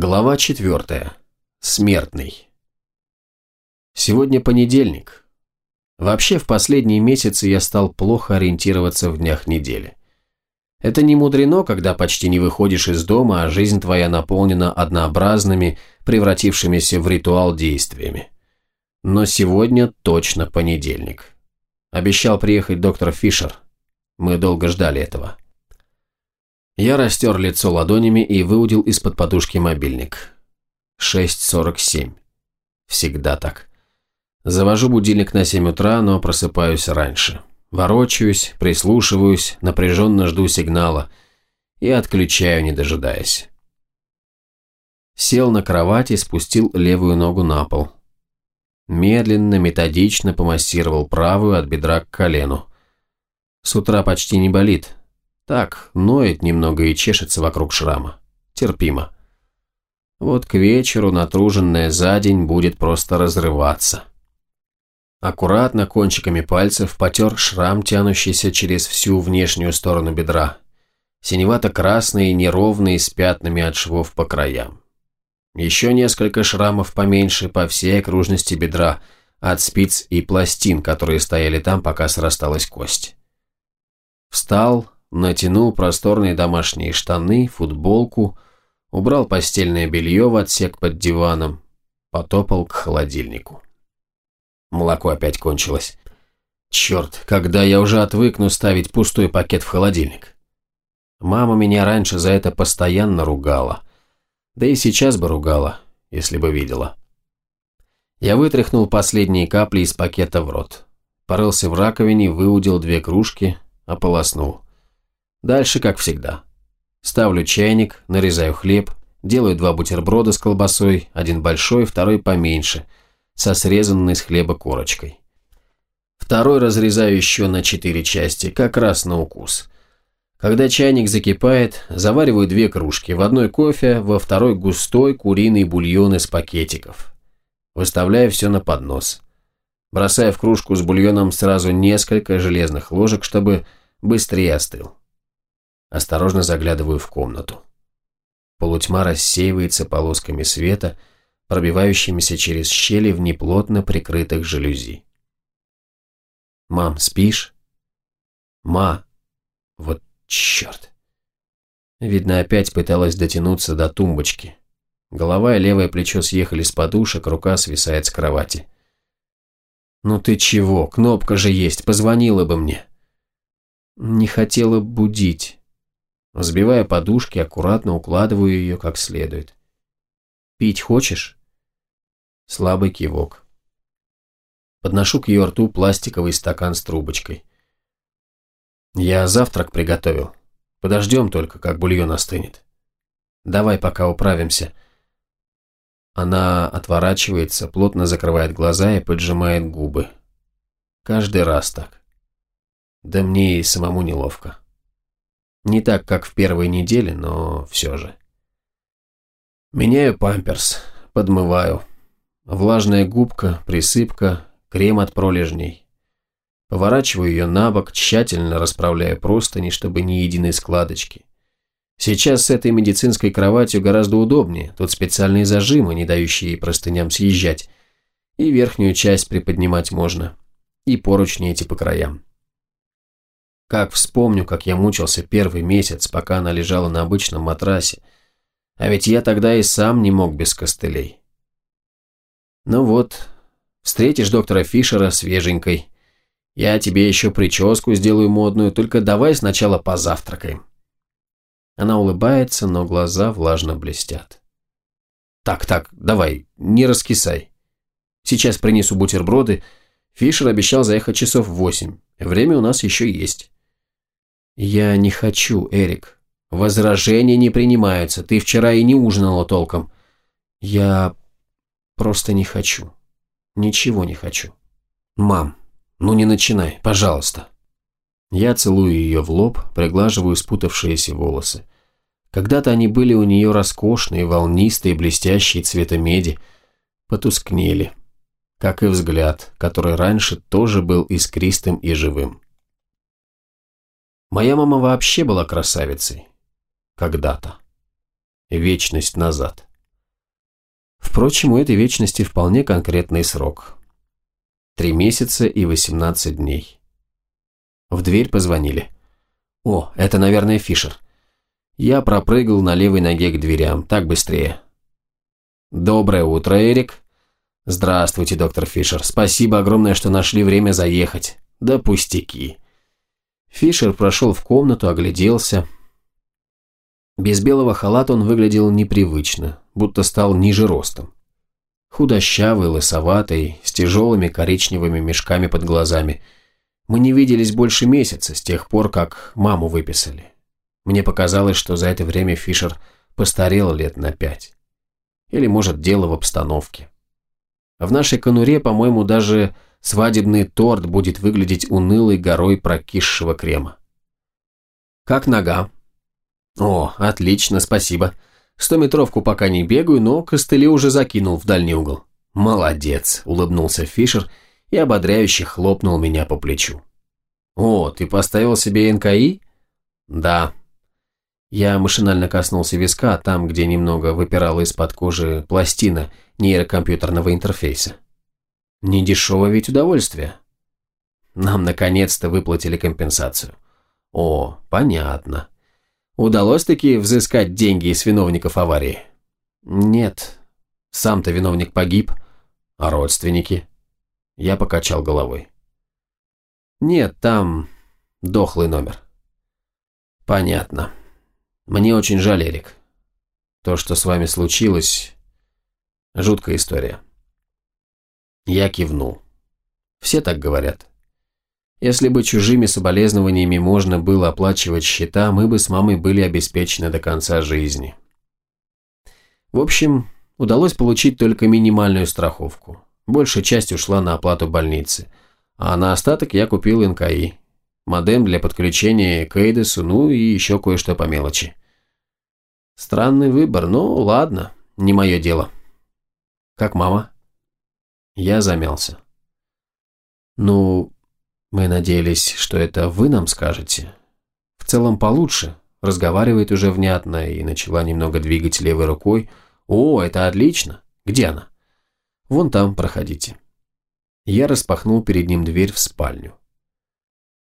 Глава четвертая. Смертный. Сегодня понедельник. Вообще, в последние месяцы я стал плохо ориентироваться в днях недели. Это не мудрено, когда почти не выходишь из дома, а жизнь твоя наполнена однообразными, превратившимися в ритуал действиями. Но сегодня точно понедельник. Обещал приехать доктор Фишер. Мы долго ждали этого. Я растер лицо ладонями и выудил из-под подушки мобильник. 6.47. Всегда так. Завожу будильник на 7 утра, но просыпаюсь раньше. Ворочаюсь, прислушиваюсь, напряженно жду сигнала и отключаю, не дожидаясь. Сел на кровати, спустил левую ногу на пол. Медленно, методично помассировал правую от бедра к колену. С утра почти не болит, так, ноет немного и чешется вокруг шрама. Терпимо. Вот к вечеру натруженная за день будет просто разрываться. Аккуратно кончиками пальцев потер шрам, тянущийся через всю внешнюю сторону бедра. Синевато-красный, неровный, с пятнами от швов по краям. Еще несколько шрамов поменьше по всей окружности бедра, от спиц и пластин, которые стояли там, пока срасталась кость. Встал, натянул просторные домашние штаны, футболку, убрал постельное белье в отсек под диваном, потопал к холодильнику. Молоко опять кончилось. Черт, когда я уже отвыкну ставить пустой пакет в холодильник? Мама меня раньше за это постоянно ругала. Да и сейчас бы ругала, если бы видела. Я вытряхнул последние капли из пакета в рот. Порылся в раковине, выудил две кружки, ополоснул. Дальше как всегда. Ставлю чайник, нарезаю хлеб, делаю два бутерброда с колбасой, один большой, второй поменьше, со срезанной с хлеба корочкой. Второй разрезаю еще на четыре части, как раз на укус. Когда чайник закипает, завариваю две кружки, в одной кофе, во второй густой куриный бульон из пакетиков. Выставляю все на поднос. Бросаю в кружку с бульоном сразу несколько железных ложек, чтобы быстрее остыл. Осторожно заглядываю в комнату. Полутьма рассеивается полосками света, пробивающимися через щели в неплотно прикрытых жалюзи. «Мам, спишь?» «Ма!» Вот черт! Видно, опять пыталась дотянуться до тумбочки. Голова и левое плечо съехали с подушек, рука свисает с кровати. «Ну ты чего? Кнопка же есть, позвонила бы мне». «Не хотела будить». Взбивая подушки, аккуратно укладываю ее как следует. «Пить хочешь?» Слабый кивок. Подношу к ее рту пластиковый стакан с трубочкой. «Я завтрак приготовил. Подождем только, как бульон остынет. Давай пока управимся». Она отворачивается, плотно закрывает глаза и поджимает губы. Каждый раз так. Да мне и самому неловко. Не так, как в первой неделе, но все же. Меняю памперс, подмываю. Влажная губка, присыпка, крем от пролежней. Поворачиваю ее на бок, тщательно расправляю простыни, чтобы ни единой складочки. Сейчас с этой медицинской кроватью гораздо удобнее, тут специальные зажимы, не дающие простыням съезжать, и верхнюю часть приподнимать можно, и поручни эти по краям. Как вспомню, как я мучился первый месяц, пока она лежала на обычном матрасе. А ведь я тогда и сам не мог без костылей. Ну вот, встретишь доктора Фишера свеженькой. Я тебе еще прическу сделаю модную, только давай сначала позавтракаем. Она улыбается, но глаза влажно блестят. Так, так, давай, не раскисай. Сейчас принесу бутерброды. Фишер обещал заехать часов в восемь. Время у нас еще есть. «Я не хочу, Эрик. Возражения не принимаются. Ты вчера и не ужинала толком. Я просто не хочу. Ничего не хочу. Мам, ну не начинай, пожалуйста». Я целую ее в лоб, приглаживаю спутавшиеся волосы. Когда-то они были у нее роскошные, волнистые, блестящие цвета меди. Потускнели. Как и взгляд, который раньше тоже был искристым и живым. Моя мама вообще была красавицей. Когда-то. Вечность назад. Впрочем, у этой вечности вполне конкретный срок. Три месяца и восемнадцать дней. В дверь позвонили. О, это, наверное, Фишер. Я пропрыгал на левой ноге к дверям, так быстрее. Доброе утро, Эрик. Здравствуйте, доктор Фишер. Спасибо огромное, что нашли время заехать. Да пустяки. Фишер прошел в комнату, огляделся. Без белого халата он выглядел непривычно, будто стал ниже ростом. Худощавый, лысоватый, с тяжелыми коричневыми мешками под глазами. Мы не виделись больше месяца, с тех пор, как маму выписали. Мне показалось, что за это время Фишер постарел лет на пять. Или, может, дело в обстановке. В нашей конуре, по-моему, даже свадебный торт будет выглядеть унылой горой прокисшего крема. «Как нога?» «О, отлично, спасибо. Стометровку пока не бегаю, но костыли уже закинул в дальний угол». «Молодец», – улыбнулся Фишер и ободряюще хлопнул меня по плечу. «О, ты поставил себе НКИ?» «Да». Я машинально коснулся виска, там, где немного выпирала из-под кожи пластина нейрокомпьютерного интерфейса. Недешевое ведь удовольствие. Нам наконец-то выплатили компенсацию. О, понятно. Удалось-таки взыскать деньги из виновников аварии? Нет. Сам-то виновник погиб. А родственники? Я покачал головой. Нет, там дохлый номер. Понятно. Мне очень жаль, Эрик. То, что с вами случилось, жуткая история. Я кивнул. Все так говорят. Если бы чужими соболезнованиями можно было оплачивать счета, мы бы с мамой были обеспечены до конца жизни. В общем, удалось получить только минимальную страховку. Большая часть ушла на оплату больницы, а на остаток я купил НКИ. Модем для подключения к Эйдесу, ну и еще кое-что по мелочи. Странный выбор, но ладно, не мое дело. Как мама? Я замялся. «Ну, мы надеялись, что это вы нам скажете. В целом получше. Разговаривает уже внятно и начала немного двигать левой рукой. О, это отлично. Где она? Вон там, проходите». Я распахнул перед ним дверь в спальню.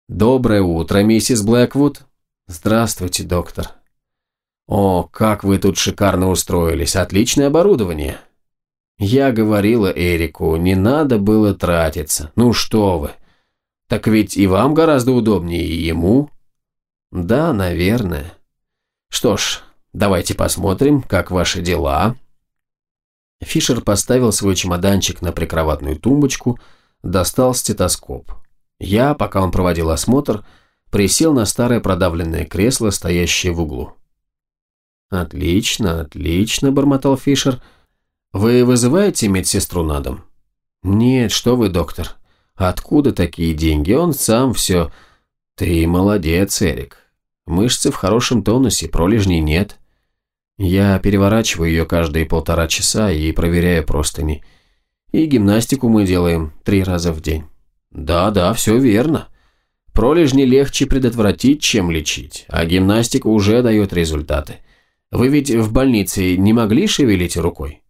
«Доброе утро, миссис Блэквуд!» «Здравствуйте, доктор!» «О, как вы тут шикарно устроились! Отличное оборудование!» Я говорила Эрику, не надо было тратиться. Ну что вы. Так ведь и вам гораздо удобнее, и ему. Да, наверное. Что ж, давайте посмотрим, как ваши дела. Фишер поставил свой чемоданчик на прикроватную тумбочку, достал стетоскоп. Я, пока он проводил осмотр, присел на старое продавленное кресло, стоящее в углу. «Отлично, отлично», – бормотал Фишер – «Вы вызываете медсестру на дом?» «Нет, что вы, доктор. Откуда такие деньги? Он сам все...» «Ты молодец, Эрик. Мышцы в хорошем тонусе, пролежней нет. Я переворачиваю ее каждые полтора часа и проверяю простыни. И гимнастику мы делаем три раза в день». «Да-да, все верно. Пролежни легче предотвратить, чем лечить, а гимнастика уже дает результаты. Вы ведь в больнице не могли шевелить рукой?»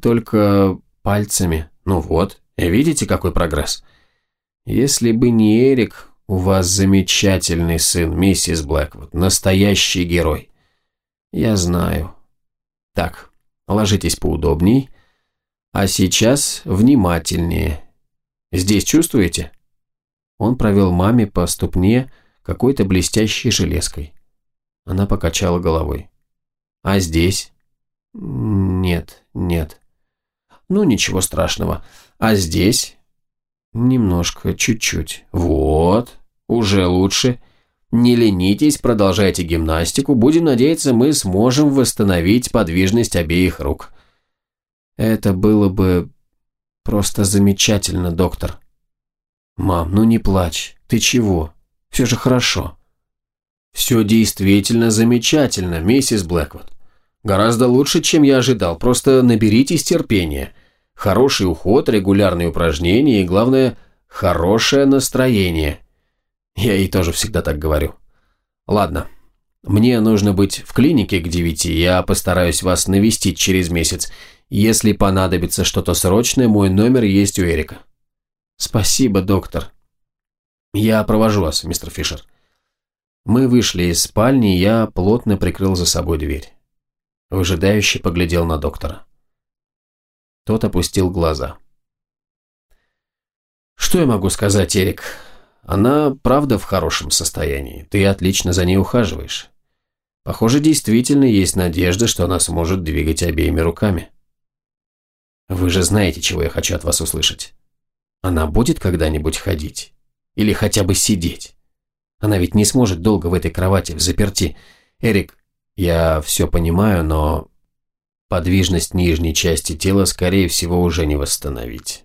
Только пальцами. Ну вот, видите, какой прогресс? Если бы не Эрик, у вас замечательный сын, миссис Блэквуд, настоящий герой. Я знаю. Так, ложитесь поудобней. А сейчас внимательнее. Здесь чувствуете? Он провел маме по ступне какой-то блестящей железкой. Она покачала головой. А здесь? Нет, нет. Ну, ничего страшного. А здесь? Немножко, чуть-чуть. Вот, уже лучше. Не ленитесь, продолжайте гимнастику. Будем надеяться, мы сможем восстановить подвижность обеих рук. Это было бы просто замечательно, доктор. Мам, ну не плачь. Ты чего? Все же хорошо. Все действительно замечательно, миссис Блэквуд. Гораздо лучше, чем я ожидал, просто наберитесь терпения. Хороший уход, регулярные упражнения и, главное, хорошее настроение. Я ей тоже всегда так говорю. Ладно, мне нужно быть в клинике к девяти, я постараюсь вас навестить через месяц. Если понадобится что-то срочное, мой номер есть у Эрика. Спасибо, доктор. Я провожу вас, мистер Фишер. Мы вышли из спальни, я плотно прикрыл за собой дверь. Выжидающе поглядел на доктора. Тот опустил глаза. «Что я могу сказать, Эрик? Она правда в хорошем состоянии. Ты отлично за ней ухаживаешь. Похоже, действительно есть надежда, что она сможет двигать обеими руками. Вы же знаете, чего я хочу от вас услышать. Она будет когда-нибудь ходить? Или хотя бы сидеть? Она ведь не сможет долго в этой кровати, в заперти. Эрик, я все понимаю, но подвижность нижней части тела, скорее всего, уже не восстановить.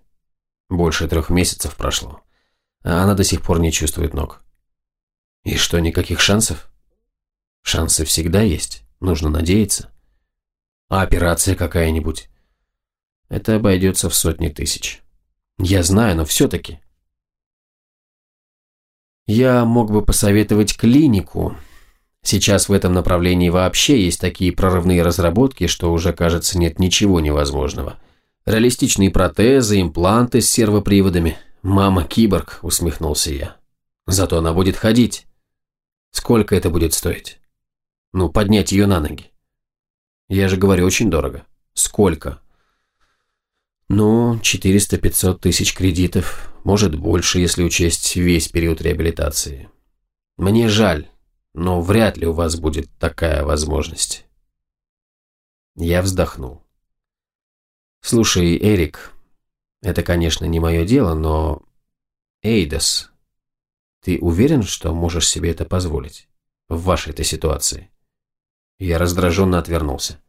Больше трех месяцев прошло, а она до сих пор не чувствует ног. И что, никаких шансов? Шансы всегда есть, нужно надеяться. А операция какая-нибудь? Это обойдется в сотни тысяч. Я знаю, но все-таки. Я мог бы посоветовать клинику. Сейчас в этом направлении вообще есть такие прорывные разработки, что уже, кажется, нет ничего невозможного. Реалистичные протезы, импланты с сервоприводами. «Мама-киборг», — усмехнулся я. «Зато она будет ходить. Сколько это будет стоить? Ну, поднять ее на ноги. Я же говорю, очень дорого. Сколько? Ну, 400-500 тысяч кредитов, может больше, если учесть весь период реабилитации. Мне жаль, но вряд ли у вас будет такая возможность. Я вздохнул. Слушай, Эрик, это, конечно, не мое дело, но... Эйдос, ты уверен, что можешь себе это позволить? В вашей-то ситуации? Я раздраженно отвернулся.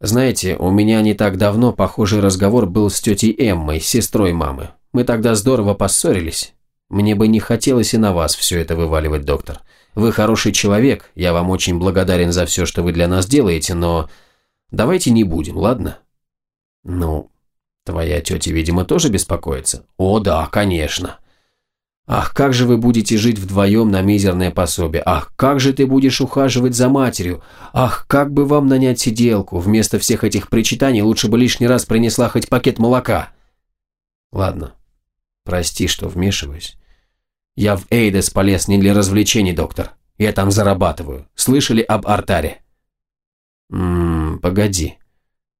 Знаете, у меня не так давно похожий разговор был с тетей Эммой, сестрой мамы. Мы тогда здорово поссорились. Мне бы не хотелось и на вас все это вываливать, доктор. Вы хороший человек, я вам очень благодарен за все, что вы для нас делаете, но давайте не будем, ладно? Ну, твоя тетя, видимо, тоже беспокоится? О, да, конечно. Ах, как же вы будете жить вдвоем на мизерное пособие? Ах, как же ты будешь ухаживать за матерью? Ах, как бы вам нанять сиделку? Вместо всех этих причитаний лучше бы лишний раз принесла хоть пакет молока. Ладно, прости, что вмешиваюсь. Я в Эйдес полез не для развлечений, доктор. Я там зарабатываю. Слышали об артаре? Ммм, погоди.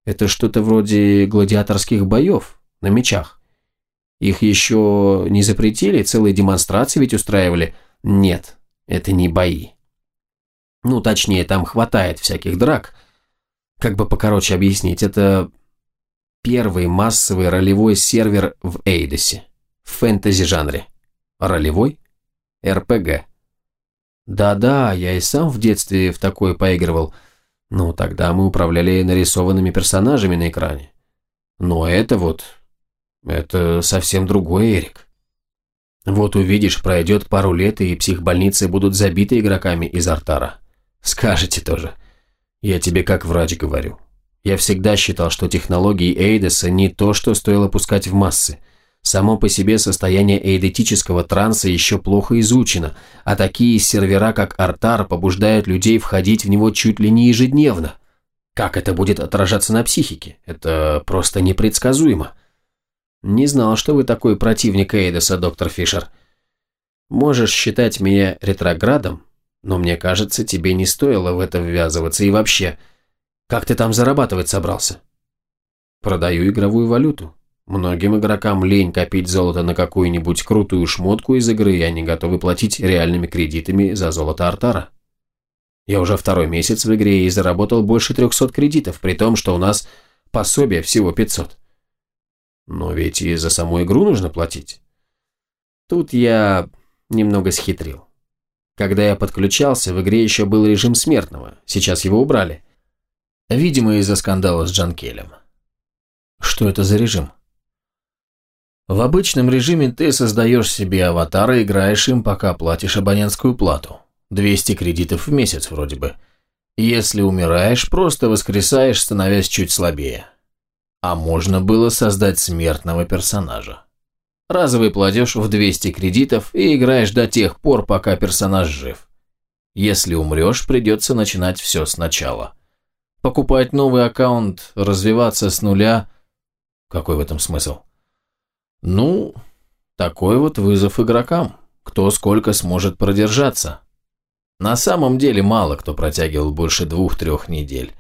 Это что-то вроде гладиаторских боев на мечах. Их еще не запретили, целые демонстрации ведь устраивали. Нет, это не бои. Ну, точнее, там хватает всяких драк. Как бы покороче объяснить, это первый массовый ролевой сервер в Эйдосе, в фэнтези-жанре. Ролевой? РПГ. Да-да, я и сам в детстве в такое поигрывал. Ну, тогда мы управляли нарисованными персонажами на экране. Но это вот это совсем другой Эрик. Вот увидишь, пройдет пару лет, и психбольницы будут забиты игроками из Артара. Скажете тоже. Я тебе как врач говорю. Я всегда считал, что технологии Эйдеса не то, что стоило пускать в массы. Само по себе состояние эйдетического транса еще плохо изучено, а такие сервера, как Артар, побуждают людей входить в него чуть ли не ежедневно. Как это будет отражаться на психике? Это просто непредсказуемо. Не знал, что вы такой противник Эйдеса, доктор Фишер. Можешь считать меня ретроградом, но мне кажется, тебе не стоило в это ввязываться. И вообще, как ты там зарабатывать собрался? Продаю игровую валюту. Многим игрокам лень копить золото на какую-нибудь крутую шмотку из игры, и они готовы платить реальными кредитами за золото Артара. Я уже второй месяц в игре и заработал больше 300 кредитов, при том, что у нас пособие всего 500. Но ведь и за саму игру нужно платить. Тут я немного схитрил. Когда я подключался, в игре еще был режим смертного, сейчас его убрали. Видимо, из-за скандала с Джанкелем. Что это за режим? В обычном режиме ты создаешь себе аватар и играешь им, пока платишь абонентскую плату. 200 кредитов в месяц вроде бы. Если умираешь, просто воскресаешь, становясь чуть слабее. А можно было создать смертного персонажа. Разовый платеж в 200 кредитов и играешь до тех пор, пока персонаж жив. Если умрешь, придется начинать все сначала. Покупать новый аккаунт, развиваться с нуля. Какой в этом смысл? Ну, такой вот вызов игрокам. Кто сколько сможет продержаться. На самом деле мало кто протягивал больше двух-трех недель.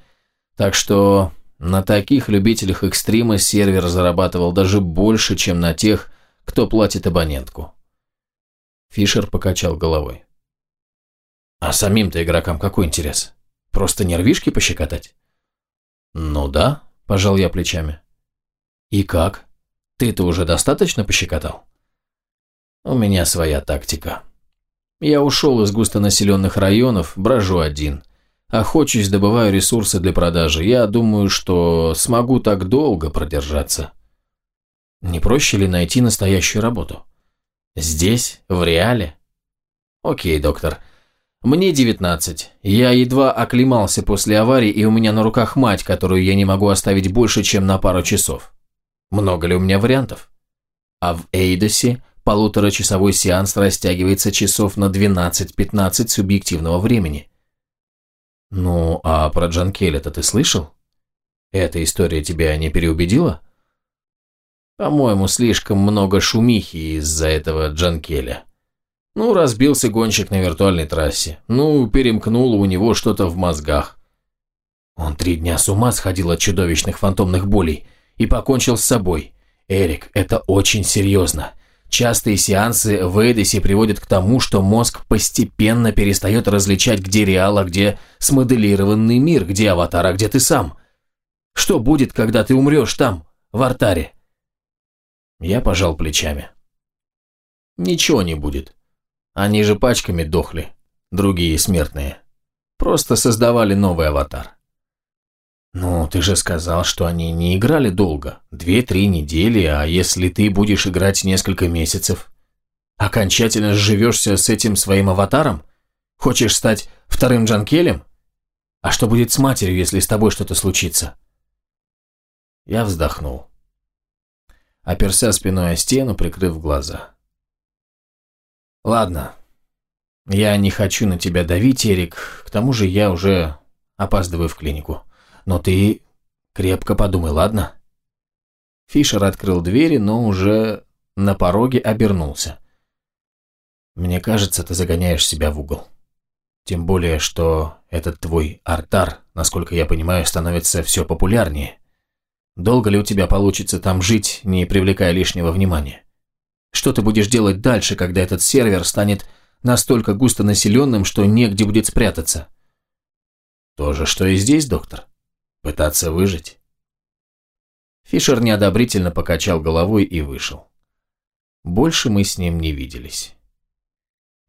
Так что на таких любителях экстрима сервер зарабатывал даже больше, чем на тех, кто платит абонентку. Фишер покачал головой. А самим-то игрокам какой интерес? Просто нервишки пощекотать? Ну да, пожал я плечами. И как? Ты-то уже достаточно пощекотал? У меня своя тактика. Я ушел из густонаселенных районов, брожу один. Охочусь, добываю ресурсы для продажи. Я думаю, что смогу так долго продержаться. Не проще ли найти настоящую работу? Здесь, в реале? Окей, доктор. Мне 19. Я едва оклемался после аварии, и у меня на руках мать, которую я не могу оставить больше, чем на пару часов. Много ли у меня вариантов? А в Эйдосе полуторачасовой сеанс растягивается часов на 12-15 субъективного времени. Ну, а про Джанкеля-то ты слышал? Эта история тебя не переубедила? По-моему, слишком много шумихи из-за этого Джанкеля. Ну, разбился гонщик на виртуальной трассе. Ну, перемкнуло у него что-то в мозгах. Он три дня с ума сходил от чудовищных фантомных болей и покончил с собой. Эрик, это очень серьезно. Частые сеансы в Эдисе приводят к тому, что мозг постепенно перестает различать, где реал, а где смоделированный мир, где аватар, а где ты сам. Что будет, когда ты умрешь там, в артаре? Я пожал плечами. Ничего не будет. Они же пачками дохли, другие смертные. Просто создавали новый аватар. «Ну, ты же сказал, что они не играли долго. Две-три недели, а если ты будешь играть несколько месяцев? Окончательно сживешься с этим своим аватаром? Хочешь стать вторым Джанкелем? А что будет с матерью, если с тобой что-то случится?» Я вздохнул. Оперся спиной о стену, прикрыв глаза. «Ладно. Я не хочу на тебя давить, Эрик. К тому же я уже опаздываю в клинику. Но ты крепко подумай, ладно?» Фишер открыл двери, но уже на пороге обернулся. «Мне кажется, ты загоняешь себя в угол. Тем более, что этот твой артар, насколько я понимаю, становится все популярнее. Долго ли у тебя получится там жить, не привлекая лишнего внимания? Что ты будешь делать дальше, когда этот сервер станет настолько густонаселенным, что негде будет спрятаться?» «То же, что и здесь, доктор. Пытаться выжить?» Фишер неодобрительно покачал головой и вышел. Больше мы с ним не виделись.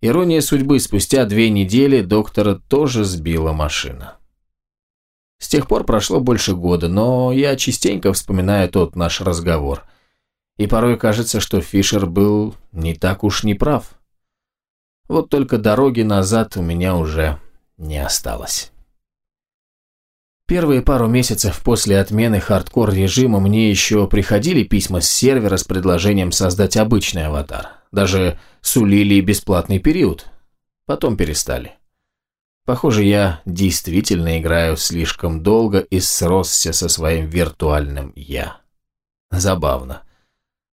Ирония судьбы, спустя две недели доктора тоже сбила машина. С тех пор прошло больше года, но я частенько вспоминаю тот наш разговор. И порой кажется, что Фишер был не так уж не прав. Вот только дороги назад у меня уже не осталось. Первые пару месяцев после отмены хардкор-режима мне еще приходили письма с сервера с предложением создать обычный аватар. Даже сулили бесплатный период. Потом перестали. Похоже, я действительно играю слишком долго и сросся со своим виртуальным «я». Забавно.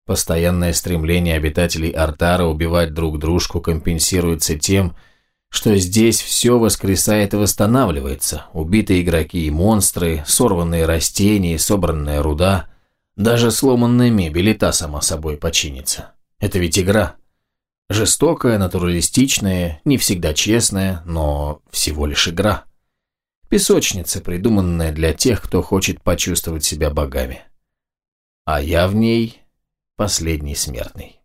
Постоянное стремление обитателей Артара убивать друг дружку компенсируется тем, что что здесь все воскресает и восстанавливается. Убитые игроки и монстры, сорванные растения, собранная руда. Даже сломанная мебель и та сама собой починится. Это ведь игра. Жестокая, натуралистичная, не всегда честная, но всего лишь игра. Песочница, придуманная для тех, кто хочет почувствовать себя богами. А я в ней последний смертный.